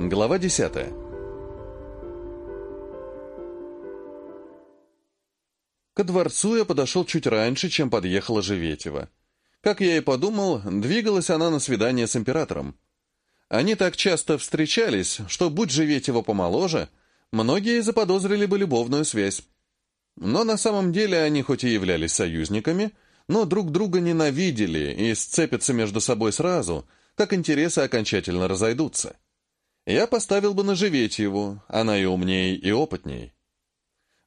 Глава 10. Ко дворцу я подошел чуть раньше, чем подъехала Живетева. Как я и подумал, двигалась она на свидание с императором. Они так часто встречались, что, будь Живетева помоложе, многие заподозрили бы любовную связь. Но на самом деле они хоть и являлись союзниками, но друг друга ненавидели и сцепятся между собой сразу, как интересы окончательно разойдутся. Я поставил бы на Живетьеву, она и умнее, и опытней.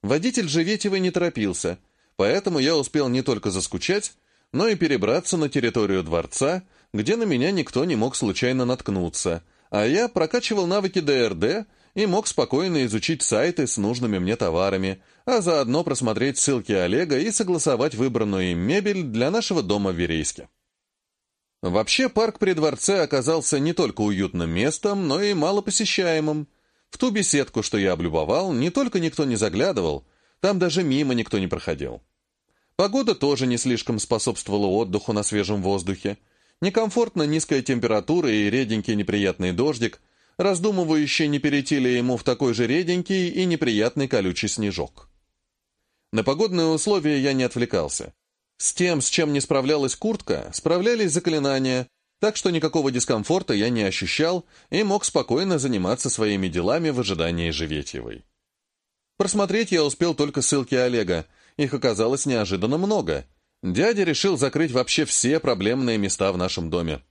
Водитель Живетьевой не торопился, поэтому я успел не только заскучать, но и перебраться на территорию дворца, где на меня никто не мог случайно наткнуться, а я прокачивал навыки ДРД и мог спокойно изучить сайты с нужными мне товарами, а заодно просмотреть ссылки Олега и согласовать выбранную им мебель для нашего дома в Верейске. Вообще, парк при дворце оказался не только уютным местом, но и малопосещаемым. В ту беседку, что я облюбовал, не только никто не заглядывал, там даже мимо никто не проходил. Погода тоже не слишком способствовала отдыху на свежем воздухе. Некомфортно низкая температура и реденький неприятный дождик, раздумывающий, не перейти ли ему в такой же реденький и неприятный колючий снежок. На погодные условия я не отвлекался. С тем, с чем не справлялась куртка, справлялись заклинания, так что никакого дискомфорта я не ощущал и мог спокойно заниматься своими делами в ожидании Живетьевой. Просмотреть я успел только ссылки Олега, их оказалось неожиданно много. Дядя решил закрыть вообще все проблемные места в нашем доме.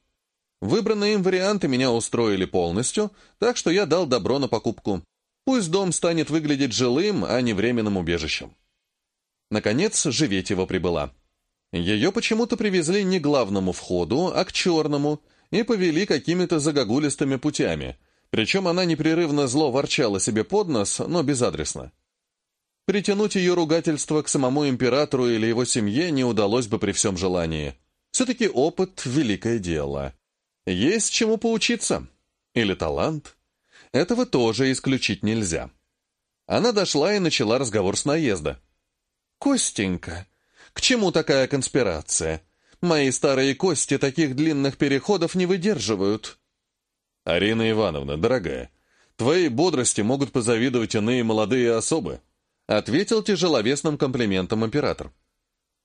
Выбранные им варианты меня устроили полностью, так что я дал добро на покупку. Пусть дом станет выглядеть жилым, а не временным убежищем. Наконец, Живетьева прибыла. Ее почему-то привезли не к главному входу, а к черному, и повели какими-то загогулистыми путями, причем она непрерывно зло ворчала себе под нос, но безадресно. Притянуть ее ругательство к самому императору или его семье не удалось бы при всем желании. Все-таки опыт — великое дело. Есть чему поучиться. Или талант. Этого тоже исключить нельзя. Она дошла и начала разговор с наезда. «Костенька, к чему такая конспирация? Мои старые кости таких длинных переходов не выдерживают». «Арина Ивановна, дорогая, твоей бодрости могут позавидовать иные молодые особы», ответил тяжеловесным комплиментом император.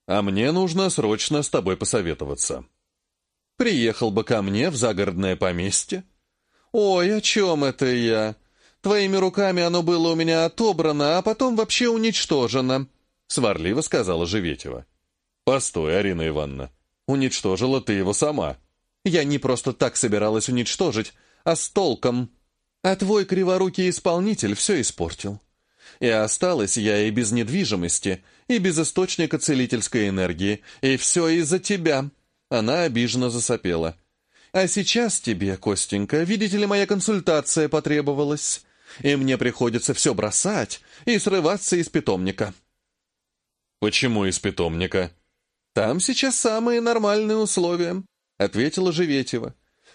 «А мне нужно срочно с тобой посоветоваться». «Приехал бы ко мне в загородное поместье?» «Ой, о чем это я? Твоими руками оно было у меня отобрано, а потом вообще уничтожено», — сварливо сказала Живетева. «Постой, Арина Ивановна, уничтожила ты его сама». «Я не просто так собиралась уничтожить, а с толком. А твой криворукий исполнитель все испортил. И осталась я и без недвижимости, и без источника целительской энергии, и все из-за тебя». Она обиженно засопела. «А сейчас тебе, Костенька, видите ли, моя консультация потребовалась, и мне приходится все бросать и срываться из питомника». «Почему из питомника?» «Там сейчас самые нормальные условия», — ответила Живетева.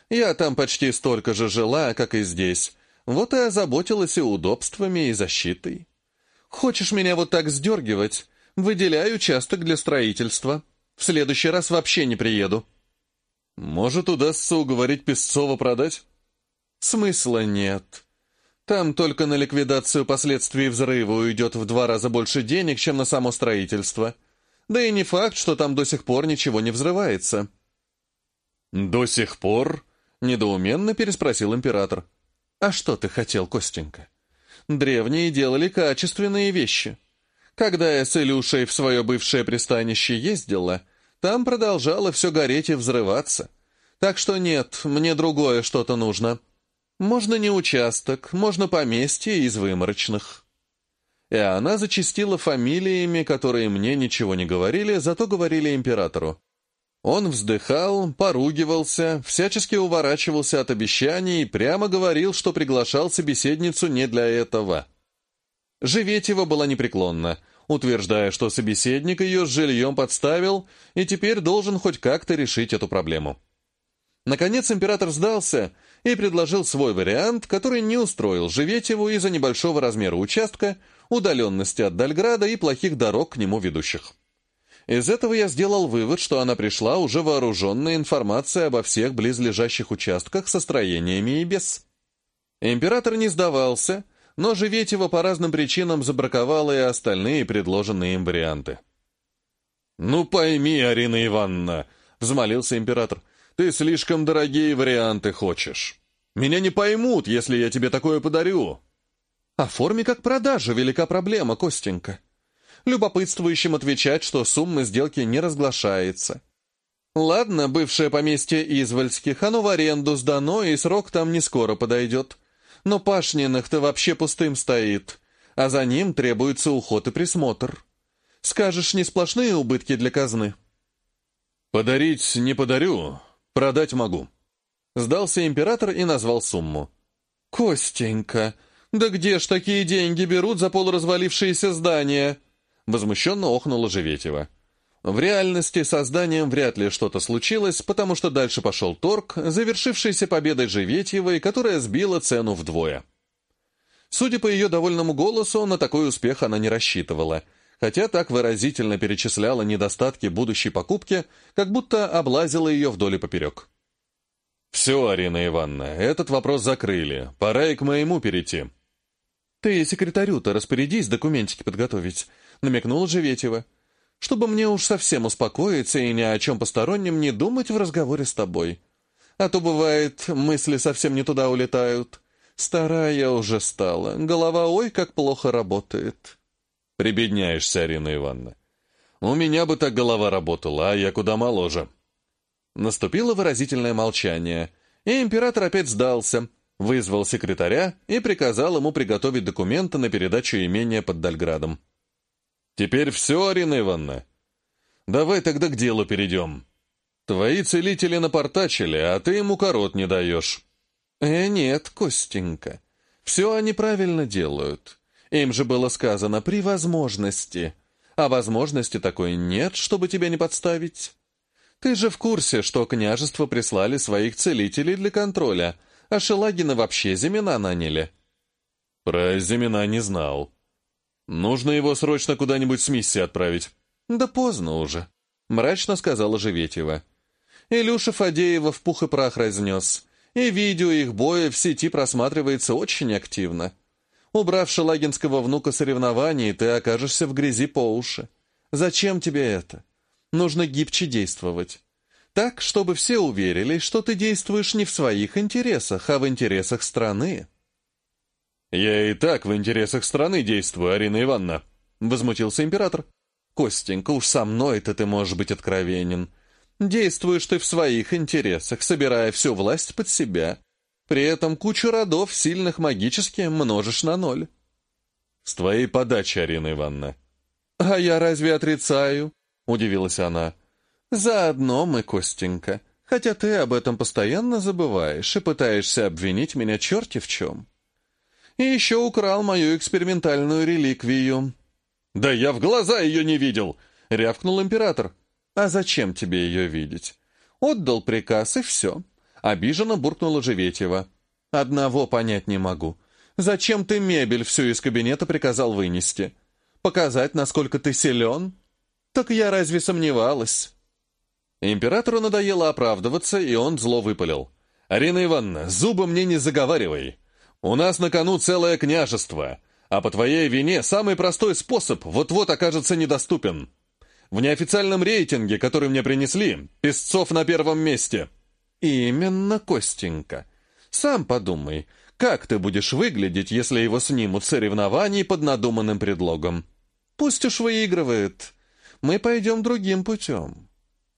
«Я там почти столько же жила, как и здесь. Вот и озаботилась и удобствами, и защитой. Хочешь меня вот так сдергивать? Выделяю участок для строительства. В следующий раз вообще не приеду». «Может, удастся уговорить Песцова продать?» «Смысла нет. Там только на ликвидацию последствий взрыва уйдет в два раза больше денег, чем на само строительство. Да и не факт, что там до сих пор ничего не взрывается». «До сих пор?» — недоуменно переспросил император. «А что ты хотел, Костенька? Древние делали качественные вещи. Когда я с Илюшей в свое бывшее пристанище ездила, там продолжало все гореть и взрываться. Так что нет, мне другое что-то нужно». Можно не участок, можно поместье из выморочных. И она зачастила фамилиями, которые мне ничего не говорили, зато говорили императору. Он вздыхал, поругивался, всячески уворачивался от обещаний и прямо говорил, что приглашал собеседницу не для этого. Живетева была непреклонна, утверждая, что собеседник ее с жильем подставил и теперь должен хоть как-то решить эту проблему. Наконец император сдался и предложил свой вариант, который не устроил Живетеву из-за небольшого размера участка, удаленности от Дальграда и плохих дорог к нему ведущих. Из этого я сделал вывод, что она пришла уже вооруженная информацией обо всех близлежащих участках со строениями и без. Император не сдавался, но Живетева по разным причинам забраковала и остальные предложенные им варианты. «Ну пойми, Арина Ивановна», — взмолился император, — «ты слишком дорогие варианты хочешь. Меня не поймут, если я тебе такое подарю». «Оформи как продажу, велика проблема, Костенька. Любопытствующим отвечать, что сумма сделки не разглашается. Ладно, бывшее поместье Извольских, оно в аренду сдано, и срок там не скоро подойдет. Но Пашниных-то вообще пустым стоит, а за ним требуется уход и присмотр. Скажешь, не сплошные убытки для казны?» «Подарить не подарю, продать могу». Сдался император и назвал сумму. «Костенька, да где ж такие деньги берут за полуразвалившиеся здания?» Возмущенно охнула Живетева. В реальности со зданием вряд ли что-то случилось, потому что дальше пошел торг, завершившийся победой Живетьевой, которая сбила цену вдвое. Судя по ее довольному голосу, на такой успех она не рассчитывала, хотя так выразительно перечисляла недостатки будущей покупки, как будто облазила ее вдоль и поперек. «Все, Арина Ивановна, этот вопрос закрыли. Пора и к моему перейти». «Ты секретарю-то распорядись документики подготовить», — намекнула Живетева чтобы мне уж совсем успокоиться и ни о чем постороннем не думать в разговоре с тобой. А то, бывает, мысли совсем не туда улетают. Старая уже стала, голова ой, как плохо работает. Прибедняешься, Арина Ивановна. У меня бы так голова работала, а я куда моложе. Наступило выразительное молчание, и император опять сдался, вызвал секретаря и приказал ему приготовить документы на передачу имения под Дальградом. «Теперь все, Арина Ивановна? Давай тогда к делу перейдем. Твои целители напортачили, а ты ему корот не даешь». «Э, нет, Костенька, все они правильно делают. Им же было сказано «при возможности». А возможности такой нет, чтобы тебя не подставить. Ты же в курсе, что княжество прислали своих целителей для контроля, а Шелагина вообще Зимина наняли». «Про Зимина не знал», Нужно его срочно куда-нибудь с миссией отправить. Да поздно уже, мрачно сказала Живетьева. Илюша Фадеева в пух и прах разнес, и видео их боя в сети просматривается очень активно. Убрав шелагинского внука соревнований, ты окажешься в грязи по уши. Зачем тебе это? Нужно гибче действовать. Так, чтобы все уверились, что ты действуешь не в своих интересах, а в интересах страны. «Я и так в интересах страны действую, Арина Ивановна», — возмутился император. «Костенька, уж со мной-то ты можешь быть откровенен. Действуешь ты в своих интересах, собирая всю власть под себя. При этом кучу родов, сильных магически, множишь на ноль». «С твоей подачи, Арина Ивановна». «А я разве отрицаю?» — удивилась она. «Заодно мы, Костенька, хотя ты об этом постоянно забываешь и пытаешься обвинить меня черти в чем». И еще украл мою экспериментальную реликвию». «Да я в глаза ее не видел!» — рявкнул император. «А зачем тебе ее видеть? Отдал приказ, и все». Обиженно буркнула Живетьева. «Одного понять не могу. Зачем ты мебель всю из кабинета приказал вынести? Показать, насколько ты силен? Так я разве сомневалась?» Императору надоело оправдываться, и он зло выпалил. «Арина Ивановна, зубы мне не заговаривай. У нас на кону целое княжество, а по твоей вине самый простой способ вот-вот окажется недоступен. В неофициальном рейтинге, который мне принесли, Песцов на первом месте». «Именно, Костенька. Сам подумай, как ты будешь выглядеть, если его снимут с соревнований под надуманным предлогом? Пусть уж выигрывает. Мы пойдем другим путем».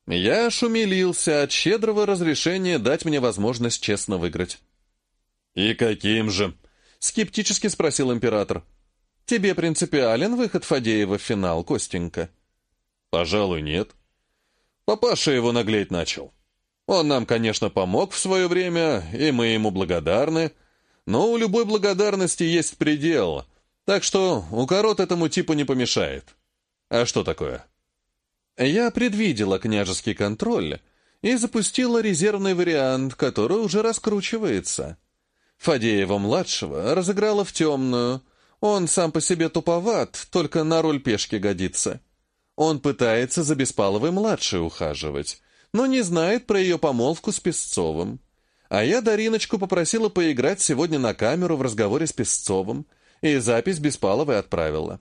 Я шумелился от щедрого разрешения дать мне возможность честно выиграть. «И каким же?» — скептически спросил император. «Тебе принципиален выход Фадеева в финал, Костенька?» «Пожалуй, нет. Папаша его наглеть начал. Он нам, конечно, помог в свое время, и мы ему благодарны, но у любой благодарности есть предел, так что укорот этому типу не помешает. А что такое?» «Я предвидела княжеский контроль» и запустила резервный вариант, который уже раскручивается. Фадеева-младшего разыграла в темную. Он сам по себе туповат, только на роль пешки годится. Он пытается за Беспаловой-младшей ухаживать, но не знает про ее помолвку с Песцовым. А я Дариночку попросила поиграть сегодня на камеру в разговоре с Песцовым, и запись Беспаловой отправила.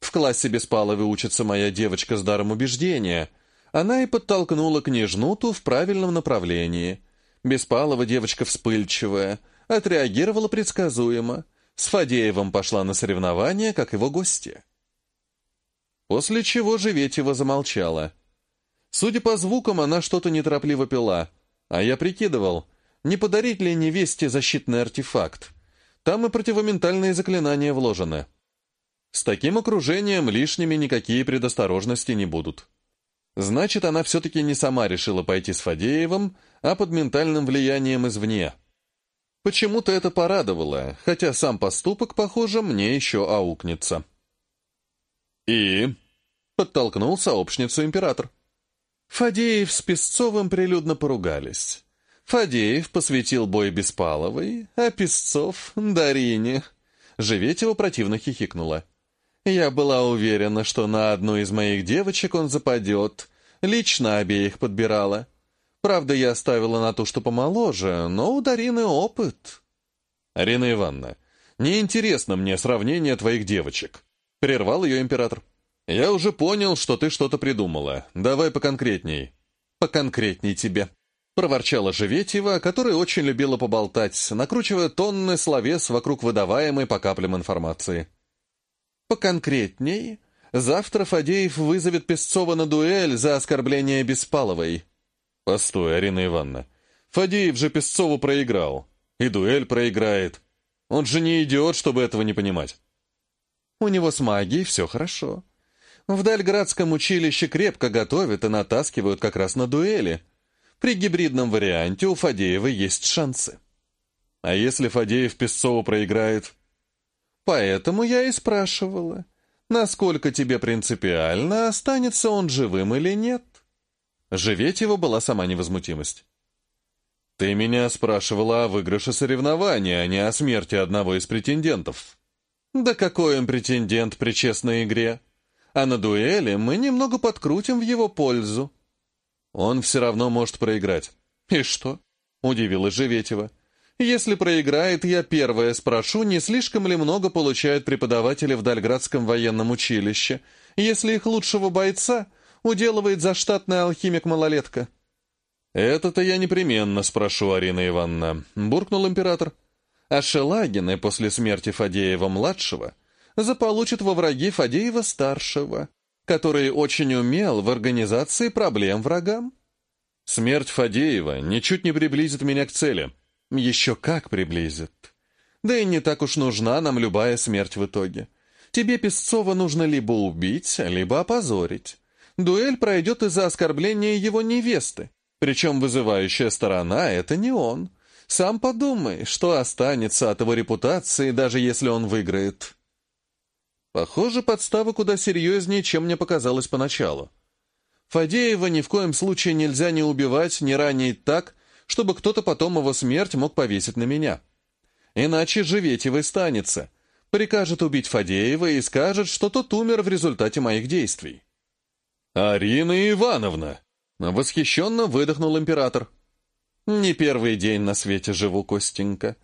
В классе Беспаловой учится моя девочка с даром убеждения. Она и подтолкнула княжнуту в правильном направлении. Беспалова девочка вспыльчивая, отреагировала предсказуемо. С Фадеевым пошла на соревнования, как его гости. После чего Живетева замолчала. Судя по звукам, она что-то неторопливо пила, а я прикидывал, не подарить ли невесте защитный артефакт. Там и противоментальные заклинания вложены. С таким окружением лишними никакие предосторожности не будут. Значит, она все-таки не сама решила пойти с Фадеевым, а под ментальным влиянием извне. Почему-то это порадовало, хотя сам поступок, похоже, мне еще аукнется. «И?» — подтолкнул сообщницу император. Фадеев с Песцовым прилюдно поругались. Фадеев посвятил бой Беспаловой, а Песцов — Дарине. Живетева противно хихикнула. Я была уверена, что на одну из моих девочек он западет. Лично обеих подбирала. Правда, я ставила на ту, что помоложе, но у Дарины опыт. Арина Ивановна, неинтересно мне сравнение твоих девочек. Прервал ее император. Я уже понял, что ты что-то придумала. Давай поконкретней. Поконкретней тебе. Проворчала Живетьева, которая очень любила поболтать, накручивая тонны словес вокруг выдаваемой по каплям информации. Поконкретней, завтра Фадеев вызовет Песцова на дуэль за оскорбление Беспаловой. Постой, Арина Ивановна. Фадеев же Песцову проиграл. И дуэль проиграет. Он же не идиот, чтобы этого не понимать. У него с магией все хорошо. В Дальградском училище крепко готовят и натаскивают как раз на дуэли. При гибридном варианте у Фадеева есть шансы. А если Фадеев Песцову проиграет? Поэтому я и спрашивала, насколько тебе принципиально, останется он живым или нет. Живеть его была сама невозмутимость. «Ты меня спрашивала о выигрыше соревнования, а не о смерти одного из претендентов». «Да какой он претендент при честной игре? А на дуэли мы немного подкрутим в его пользу». «Он все равно может проиграть». «И что?» — удивилась Живетева. Если проиграет, я первая спрошу, не слишком ли много получают преподаватели в Дальградском военном училище, если их лучшего бойца уделывает заштатный алхимик-малолетка. «Это-то я непременно спрошу, Арина Ивановна», — буркнул император. А Шелагины после смерти Фадеева-младшего заполучат во враги Фадеева-старшего, который очень умел в организации проблем врагам. Смерть Фадеева ничуть не приблизит меня к цели. Еще как приблизит. Да и не так уж нужна нам любая смерть в итоге. Тебе Песцова нужно либо убить, либо опозорить. Дуэль пройдет из-за оскорбления его невесты. Причем вызывающая сторона — это не он. Сам подумай, что останется от его репутации, даже если он выиграет. Похоже, подстава куда серьезнее, чем мне показалось поначалу. Фадеева ни в коем случае нельзя ни убивать, ни ранить так, чтобы кто-то потом его смерть мог повесить на меня. Иначе Живетевой станется, прикажет убить Фадеева и скажет, что тот умер в результате моих действий. «Арина Ивановна!» — восхищенно выдохнул император. «Не первый день на свете живу, Костенька.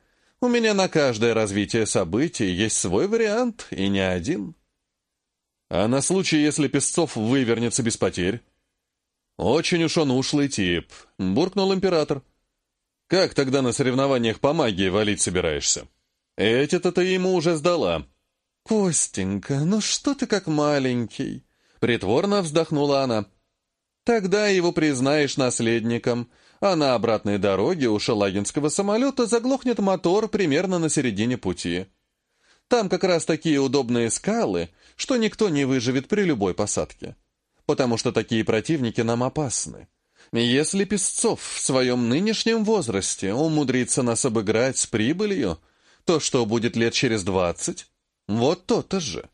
У меня на каждое развитие событий есть свой вариант, и не один». «А на случай, если Песцов вывернется без потерь?» «Очень уж он ушлый тип», — буркнул император. Как тогда на соревнованиях по магии валить собираешься? Эти-то ты ему уже сдала. Костенька, ну что ты как маленький? Притворно вздохнула она. Тогда его признаешь наследником, а на обратной дороге у шалагинского самолета заглохнет мотор примерно на середине пути. Там как раз такие удобные скалы, что никто не выживет при любой посадке. Потому что такие противники нам опасны. Если Песцов в своем нынешнем возрасте умудрится нас обыграть с прибылью, то что будет лет через двадцать? Вот то-то же.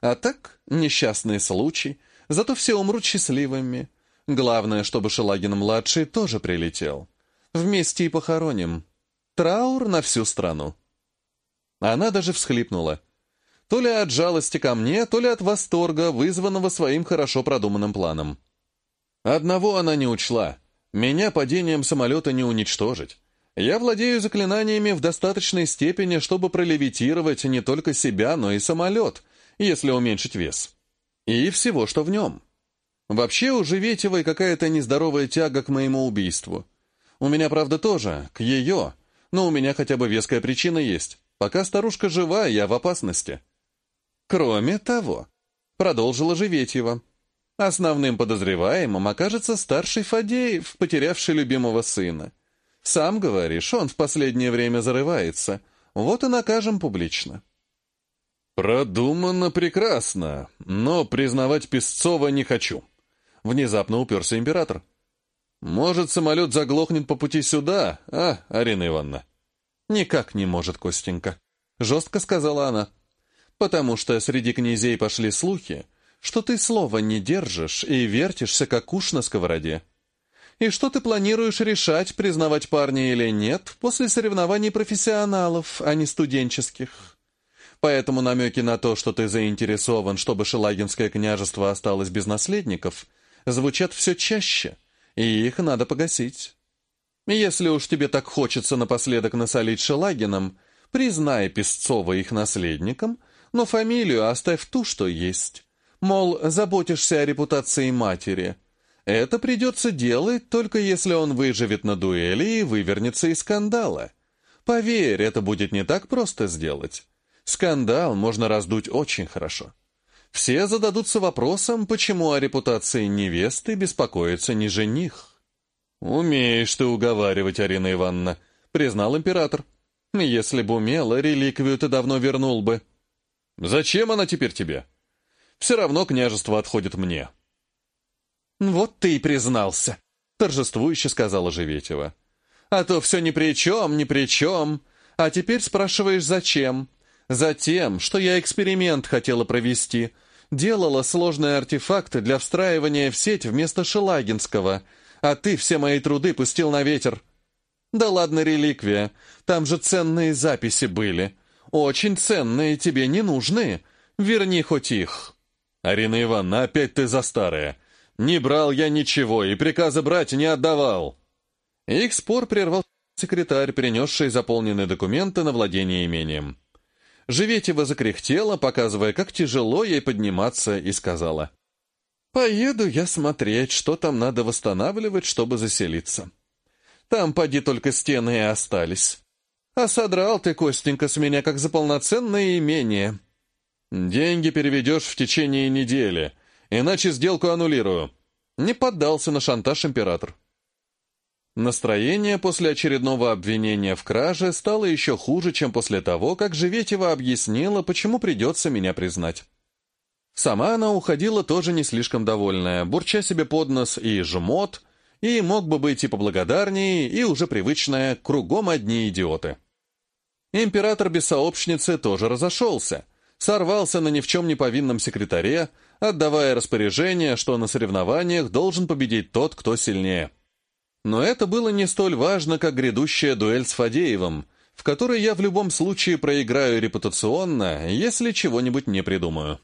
А так, несчастный случай, зато все умрут счастливыми. Главное, чтобы Шелагин-младший тоже прилетел. Вместе и похороним. Траур на всю страну. Она даже всхлипнула. То ли от жалости ко мне, то ли от восторга, вызванного своим хорошо продуманным планом. Одного она не учла. Меня падением самолета не уничтожить. Я владею заклинаниями в достаточной степени, чтобы пролевитировать не только себя, но и самолет, если уменьшить вес. И всего, что в нем. Вообще у Живетевой какая-то нездоровая тяга к моему убийству. У меня, правда, тоже, к ее, но у меня хотя бы веская причина есть. Пока старушка жива, я в опасности. Кроме того, продолжила Живетьева, основным подозреваемым окажется старший Фадеев, потерявший любимого сына. Сам говоришь, он в последнее время зарывается. Вот и накажем публично. «Продумано прекрасно, но признавать Песцова не хочу», — внезапно уперся император. «Может, самолет заглохнет по пути сюда, а, Арина Ивановна?» «Никак не может, Костенька», — жестко сказала она. «Потому что среди князей пошли слухи, что ты слова не держишь и вертишься, как уж на сковороде. И что ты планируешь решать, признавать парня или нет, после соревнований профессионалов, а не студенческих. Поэтому намеки на то, что ты заинтересован, чтобы Шелагинское княжество осталось без наследников, звучат все чаще, и их надо погасить». Если уж тебе так хочется напоследок насолить Шелагином, признай Песцова их наследником, но фамилию оставь ту, что есть. Мол, заботишься о репутации матери. Это придется делать, только если он выживет на дуэли и вывернется из скандала. Поверь, это будет не так просто сделать. Скандал можно раздуть очень хорошо. Все зададутся вопросом, почему о репутации невесты беспокоится не жених. «Умеешь ты уговаривать, Арина Ивановна», — признал император. «Если бы умела, реликвию ты давно вернул бы». «Зачем она теперь тебе? Все равно княжество отходит мне». «Вот ты и признался», — торжествующе сказала Живетева. «А то все ни при чем, ни при чем. А теперь спрашиваешь, зачем? Затем, что я эксперимент хотела провести. Делала сложные артефакты для встраивания в сеть вместо Шелагинского — а ты все мои труды пустил на ветер. Да ладно, реликвия, там же ценные записи были. Очень ценные, тебе не нужны. Верни хоть их. Арина Ивановна, опять ты за старое. Не брал я ничего и приказа брать не отдавал. Их спор прервал секретарь, принесший заполненные документы на владение имением. Живетева закряхтела, показывая, как тяжело ей подниматься, и сказала — Поеду я смотреть, что там надо восстанавливать, чтобы заселиться. Там, поди, только стены и остались. А содрал ты, Костенька, с меня как за полноценное имение. Деньги переведешь в течение недели, иначе сделку аннулирую. Не поддался на шантаж император. Настроение после очередного обвинения в краже стало еще хуже, чем после того, как Живетева объяснила, почему придется меня признать. Сама она уходила тоже не слишком довольная, бурча себе под нос и жмот, и мог бы быть и поблагодарнее, и уже привычная, кругом одни идиоты. Император без сообщницы тоже разошелся, сорвался на ни в чем не повинном секретаре, отдавая распоряжение, что на соревнованиях должен победить тот, кто сильнее. Но это было не столь важно, как грядущая дуэль с Фадеевым, в которой я в любом случае проиграю репутационно, если чего-нибудь не придумаю.